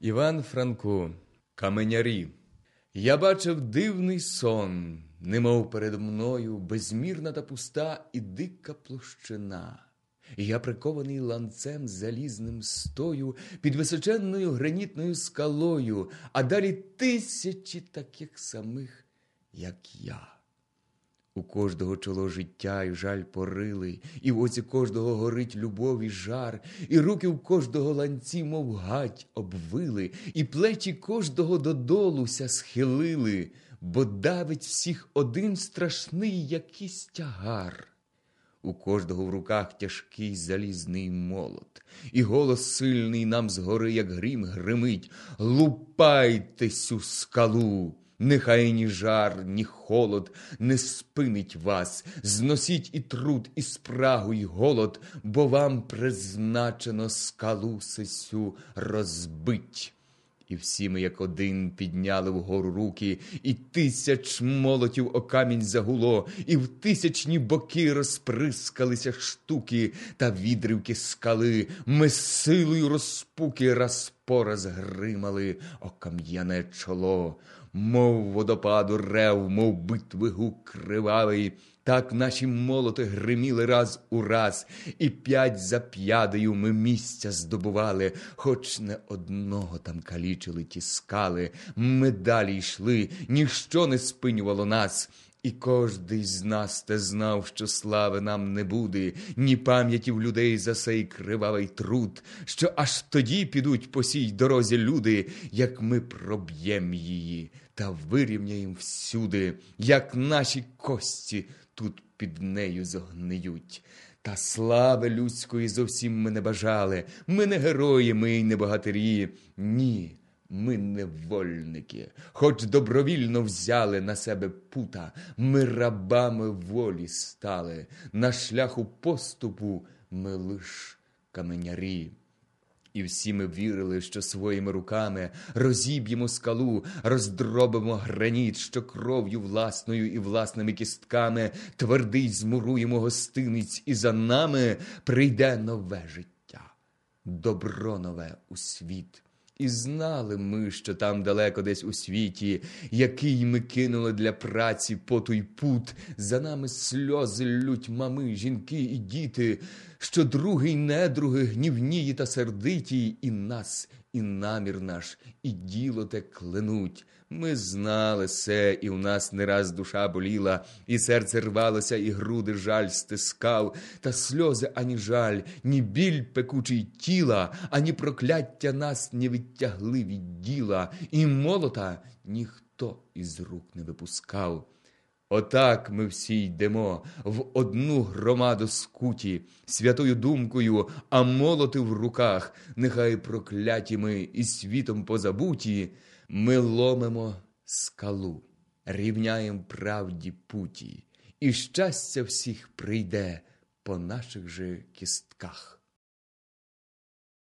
Іван Франко, Каменярі. Я бачив дивний сон, немов перед мною безмірна та пуста і дика площина. Я прикований ланцем залізним стою під височенною гранітною скалою, а далі тисячі таких самих, як я. У кожного чоло життя і жаль порили, і в оці кожного горить любов і жар, і руки в кожного ланці, мов гать, обвили, і плечі кожного додолуся схилили, бо давить всіх один страшний якийсь тягар. У кожного в руках тяжкий залізний молот, і голос сильний нам згори, як грім, гримить Лупайте сю скалу! Нехай ні жар, ні холод не спинить вас, зносіть і труд, і спрагу, і голод, бо вам призначено скалу сесю розбить. І всі ми, як один, підняли вгору руки, і тисяч молотів о камінь загуло, і в тисячні боки розприскалися штуки та відривки скали. Ми силою розпуки раз по раз гримали о кам'яне чоло мов водопаду рев, мов битви гук кривавий. Так наші молоти гриміли раз у раз, і п'ять за п'ядею ми місця здобували, хоч не одного там калічили ті скали. Ми далі йшли, ніщо не спинювало нас. І кожний з нас те знав, що слави нам не буде, ні пам'яті в людей за сей кривавий труд, що аж тоді підуть по сій дорозі люди, як ми проб'єм її та вирівняєм всюди, як наші кості тут під нею зогниють. Та слави людської зовсім ми не бажали. Ми не герої, ми й не богатирі. Ні. Ми невольники, хоч добровільно взяли на себе пута, ми рабами волі стали, на шляху поступу ми лиш каменярі. І всі ми вірили, що своїми руками розіб'ємо скалу, роздробимо граніт, що кров'ю власною і власними кістками твердий змуруємо гостиниць, і за нами прийде нове життя, добро нове у світ. І знали ми, що там далеко десь у світі, який ми кинули для праці по той пут, за нами сльози лють мами, жінки і діти, що другий недруги гнівнії та сердиті, і нас, і намір наш, і діло те кленуть. Ми знали все, і у нас не раз душа боліла, і серце рвалося, і груди жаль стискав, та сльози ані жаль, ні біль пекучий тіла, ані прокляття нас не відтягли від діла, і молота ніхто із рук не випускав. Отак ми всі йдемо в одну громаду скуті, святою думкою, а молоти в руках, нехай прокляті ми і світом позабуті. Ми ломимо скалу, рівняєм правді путі, і щастя всіх прийде по наших же кістках.